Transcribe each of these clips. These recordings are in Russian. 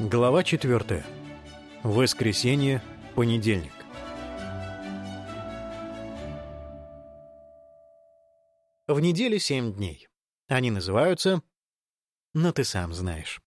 Глава 4. Воскресенье, понедельник. В неделе семь дней. Они называются... Но ты сам знаешь.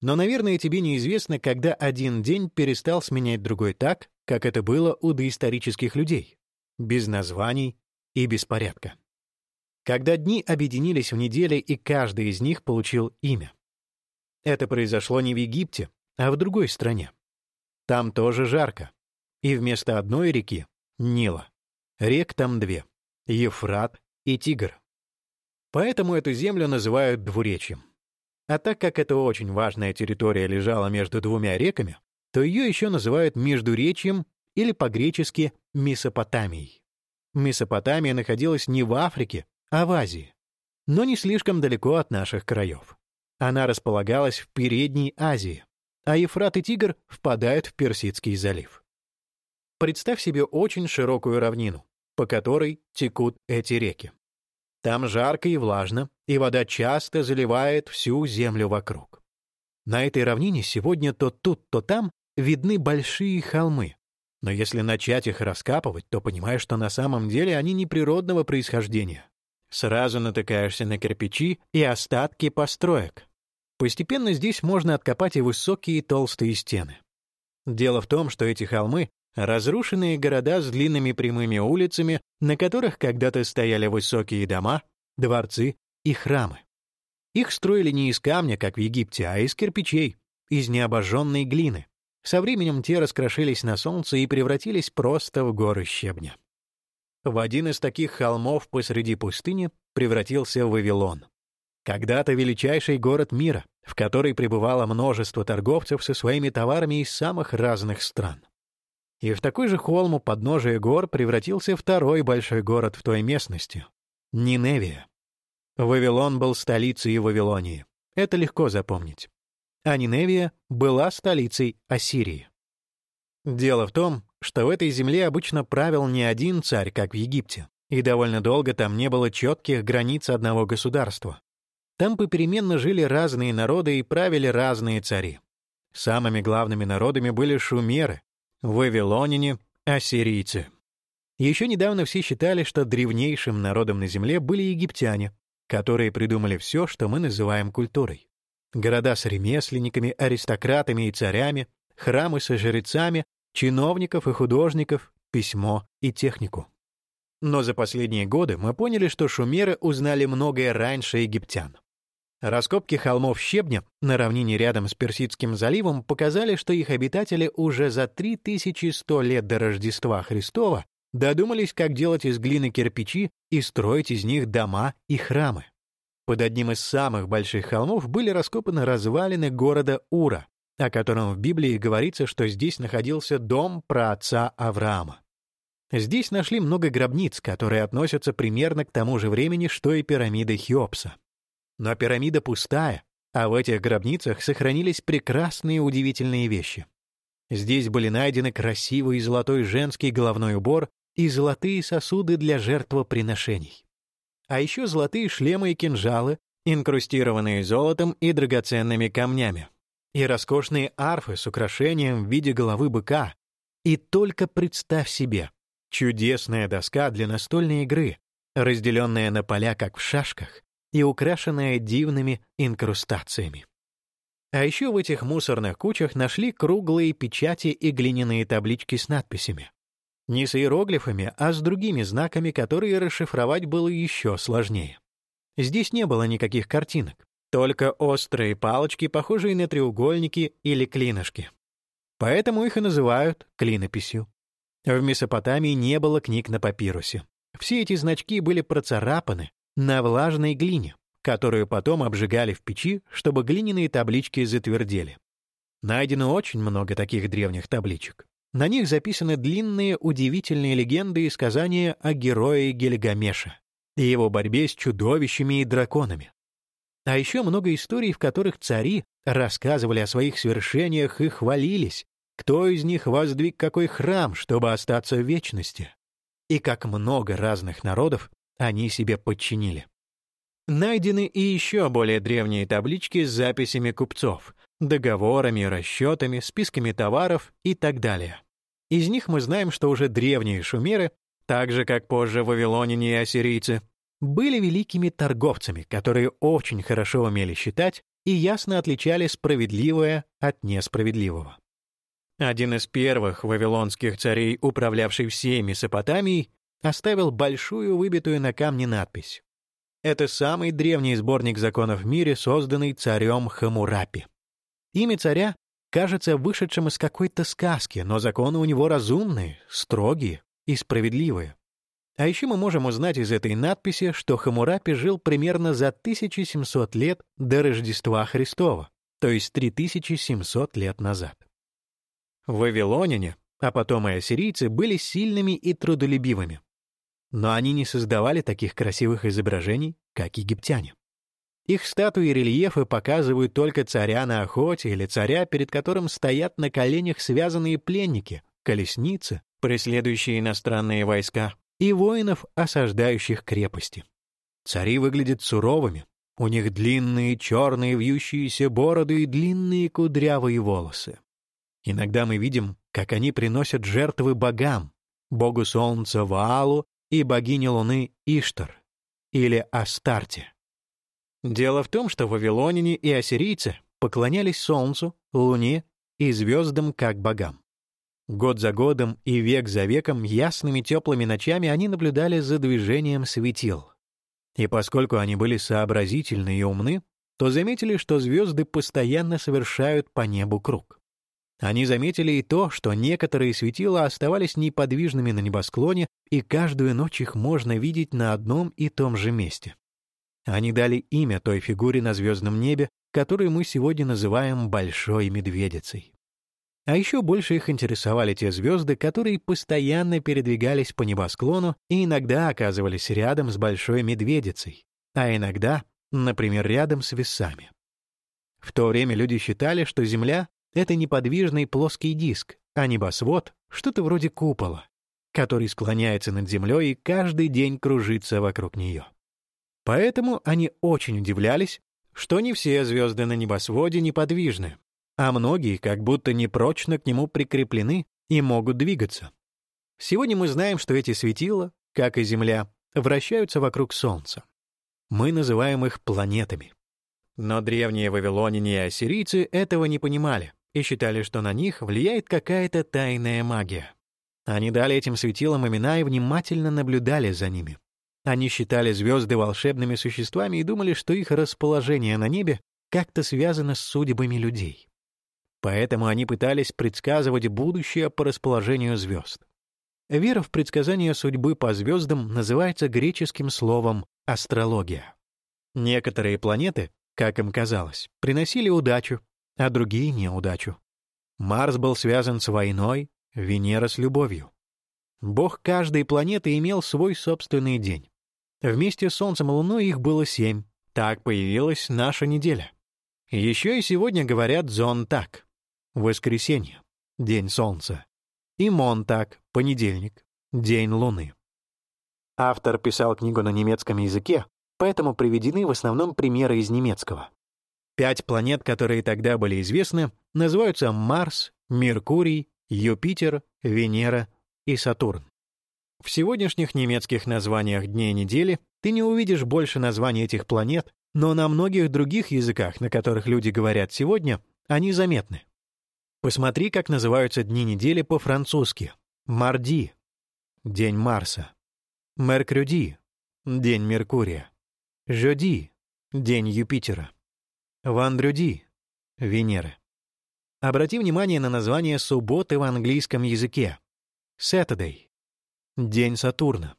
Но, наверное, тебе неизвестно, когда один день перестал сменять другой так, как это было у доисторических людей, без названий и беспорядка. Когда дни объединились в неделе, и каждый из них получил имя. Это произошло не в Египте, а в другой стране. Там тоже жарко. И вместо одной реки — Нила. Рек там две — Ефрат и Тигр. Поэтому эту землю называют двуречьем. А так как эта очень важная территория лежала между двумя реками, то ее еще называют Междуречьем или по-гречески Месопотамией. Месопотамия находилась не в Африке, а в Азии, но не слишком далеко от наших краев. Она располагалась в Передней Азии, а Ефрат и Тигр впадают в Персидский залив. Представь себе очень широкую равнину, по которой текут эти реки. Там жарко и влажно, и вода часто заливает всю землю вокруг. На этой равнине сегодня то тут, то там видны большие холмы. Но если начать их раскапывать, то понимаешь, что на самом деле они не природного происхождения. Сразу натыкаешься на кирпичи и остатки построек, Постепенно здесь можно откопать и высокие толстые стены. Дело в том, что эти холмы — разрушенные города с длинными прямыми улицами, на которых когда-то стояли высокие дома, дворцы и храмы. Их строили не из камня, как в Египте, а из кирпичей, из необожженной глины. Со временем те раскрошились на солнце и превратились просто в горы щебня. В один из таких холмов посреди пустыни превратился Вавилон. Когда-то величайший город мира, в который пребывало множество торговцев со своими товарами из самых разных стран. И в такой же холм у подножия гор превратился второй большой город в той местности — Ниневия. Вавилон был столицей Вавилонии. Это легко запомнить. А Ниневия была столицей Ассирии. Дело в том, что в этой земле обычно правил не один царь, как в Египте, и довольно долго там не было четких границ одного государства. Там попеременно жили разные народы и правили разные цари. Самыми главными народами были шумеры, вавилоняне, ассирийцы. Еще недавно все считали, что древнейшим народом на Земле были египтяне, которые придумали все, что мы называем культурой. Города с ремесленниками, аристократами и царями, храмы со жрецами, чиновников и художников, письмо и технику. Но за последние годы мы поняли, что шумеры узнали многое раньше египтян. Раскопки холмов щебня на равнине рядом с Персидским заливом показали, что их обитатели уже за 3100 лет до Рождества Христова додумались, как делать из глины кирпичи и строить из них дома и храмы. Под одним из самых больших холмов были раскопаны развалины города Ура, о котором в Библии говорится, что здесь находился дом праотца Авраама. Здесь нашли много гробниц, которые относятся примерно к тому же времени, что и пирамиды Хеопса. Но пирамида пустая, а в этих гробницах сохранились прекрасные удивительные вещи. Здесь были найдены красивый золотой женский головной убор и золотые сосуды для жертвоприношений. А еще золотые шлемы и кинжалы, инкрустированные золотом и драгоценными камнями. И роскошные арфы с украшением в виде головы быка. И только представь себе, чудесная доска для настольной игры, разделенная на поля, как в шашках, и украшенная дивными инкрустациями. А еще в этих мусорных кучах нашли круглые печати и глиняные таблички с надписями. Не с иероглифами, а с другими знаками, которые расшифровать было еще сложнее. Здесь не было никаких картинок, только острые палочки, похожие на треугольники или клинышки. Поэтому их и называют клинописью. В Месопотамии не было книг на папирусе. Все эти значки были процарапаны, на влажной глине, которую потом обжигали в печи, чтобы глиняные таблички затвердели. Найдено очень много таких древних табличек. На них записаны длинные удивительные легенды и сказания о герое Гильгамеше и его борьбе с чудовищами и драконами. А еще много историй, в которых цари рассказывали о своих свершениях и хвалились, кто из них воздвиг какой храм, чтобы остаться в вечности, и как много разных народов они себе подчинили. Найдены и еще более древние таблички с записями купцов, договорами, расчетами, списками товаров и так далее. Из них мы знаем, что уже древние шумеры, так же как позже вавилоняне и ассирийцы, были великими торговцами, которые очень хорошо умели считать и ясно отличали справедливое от несправедливого. Один из первых вавилонских царей, управлявший всей Месопотамией, оставил большую выбитую на камне надпись. Это самый древний сборник законов в мире, созданный царем Хамурапи. Имя царя кажется вышедшим из какой-то сказки, но законы у него разумные, строгие и справедливые. А еще мы можем узнать из этой надписи, что Хамурапи жил примерно за 1700 лет до Рождества Христова, то есть 3700 лет назад. Вавилоняне, а потом и ассирийцы, были сильными и трудолюбивыми. Но они не создавали таких красивых изображений, как египтяне. Их статуи и рельефы показывают только царя на охоте или царя, перед которым стоят на коленях связанные пленники, колесницы, преследующие иностранные войска, и воинов, осаждающих крепости. Цари выглядят суровыми, у них длинные черные вьющиеся бороды и длинные кудрявые волосы. Иногда мы видим, как они приносят жертвы богам, богу солнца Ваалу и богине луны Иштар или Астарте. Дело в том, что вавилоняне и ассирийцы поклонялись солнцу, луне и звездам как богам. Год за годом и век за веком ясными теплыми ночами они наблюдали за движением светил. И поскольку они были сообразительны и умны, то заметили, что звезды постоянно совершают по небу круг. Они заметили и то, что некоторые светила оставались неподвижными на небосклоне, и каждую ночь их можно видеть на одном и том же месте. Они дали имя той фигуре на звездном небе, которую мы сегодня называем Большой Медведицей. А еще больше их интересовали те звезды, которые постоянно передвигались по небосклону и иногда оказывались рядом с Большой Медведицей, а иногда, например, рядом с весами. В то время люди считали, что Земля это неподвижный плоский диск, а небосвод — что-то вроде купола, который склоняется над землей и каждый день кружится вокруг нее. Поэтому они очень удивлялись, что не все звезды на небосводе неподвижны, а многие как будто непрочно к нему прикреплены и могут двигаться. Сегодня мы знаем, что эти светила, как и Земля, вращаются вокруг Солнца. Мы называем их планетами. Но древние вавилоняне и ассирийцы этого не понимали и считали, что на них влияет какая-то тайная магия. Они дали этим светилам имена и внимательно наблюдали за ними. Они считали звезды волшебными существами и думали, что их расположение на небе как-то связано с судьбами людей. Поэтому они пытались предсказывать будущее по расположению звезд. Вера в предсказание судьбы по звездам называется греческим словом «астрология». Некоторые планеты, как им казалось, приносили удачу, а другие — неудачу. Марс был связан с войной, Венера — с любовью. Бог каждой планеты имел свой собственный день. Вместе с Солнцем и Луной их было семь. Так появилась наша неделя. Еще и сегодня говорят «зон-так» — воскресенье, день Солнца, и «мон-так» — понедельник, день Луны. Автор писал книгу на немецком языке, поэтому приведены в основном примеры из немецкого. Пять планет, которые тогда были известны, называются Марс, Меркурий, Юпитер, Венера и Сатурн. В сегодняшних немецких названиях дней недели ты не увидишь больше названий этих планет, но на многих других языках, на которых люди говорят сегодня, они заметны. Посмотри, как называются дни недели по-французски. Марди — день Марса. Меркрюди — день Меркурия. Жоди — день Юпитера. Вандрюди — Венеры. Обрати внимание на название субботы в английском языке. Saturday — День Сатурна.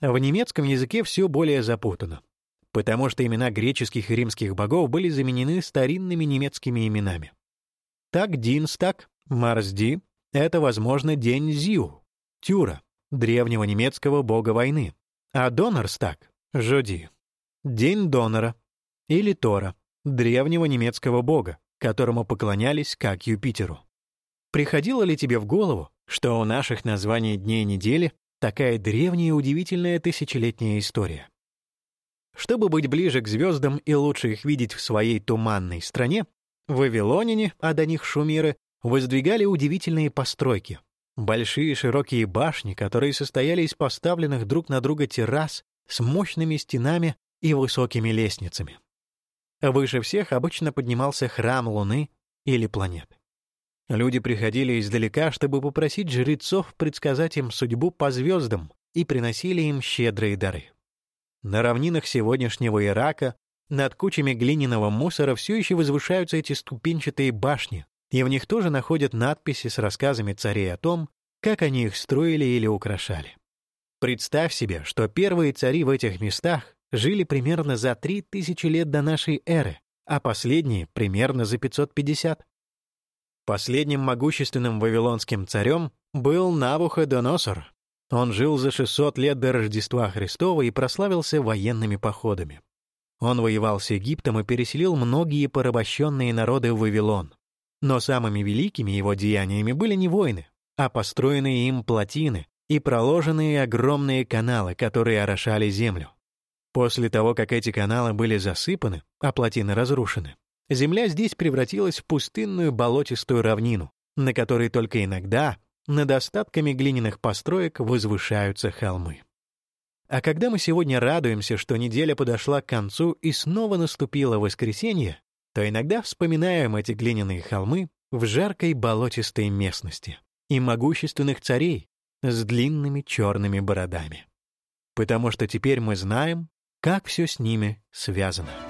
В немецком языке все более запутано, потому что имена греческих и римских богов были заменены старинными немецкими именами. Так Динстаг, Марсди — это, возможно, день Зиу, Тюра, древнего немецкого бога войны, а Донорстаг — Жоди, день донора или Тора, древнего немецкого бога, которому поклонялись как Юпитеру. Приходило ли тебе в голову, что у наших названий дней недели такая древняя удивительная тысячелетняя история? Чтобы быть ближе к звездам и лучше их видеть в своей туманной стране, Вавилоняне, а до них шумеры, воздвигали удивительные постройки. Большие широкие башни, которые состояли из поставленных друг на друга террас с мощными стенами и высокими лестницами. Выше всех обычно поднимался храм Луны или планеты. Люди приходили издалека, чтобы попросить жрецов предсказать им судьбу по звездам и приносили им щедрые дары. На равнинах сегодняшнего Ирака над кучами глиняного мусора все еще возвышаются эти ступенчатые башни, и в них тоже находят надписи с рассказами царей о том, как они их строили или украшали. Представь себе, что первые цари в этих местах жили примерно за 3000 лет до нашей эры, а последние — примерно за 550. Последним могущественным вавилонским царем был Навуходоносор. Он жил за 600 лет до Рождества Христова и прославился военными походами. Он воевал с Египтом и переселил многие порабощенные народы в Вавилон. Но самыми великими его деяниями были не войны, а построенные им плотины и проложенные огромные каналы, которые орошали землю. После того, как эти каналы были засыпаны, а плотины разрушены, земля здесь превратилась в пустынную болотистую равнину, на которой только иногда над остатками глиняных построек возвышаются холмы. А когда мы сегодня радуемся, что неделя подошла к концу и снова наступило воскресенье, то иногда вспоминаем эти глиняные холмы в жаркой болотистой местности и могущественных царей с длинными черными бородами. Потому что теперь мы знаем, как все с ними связано.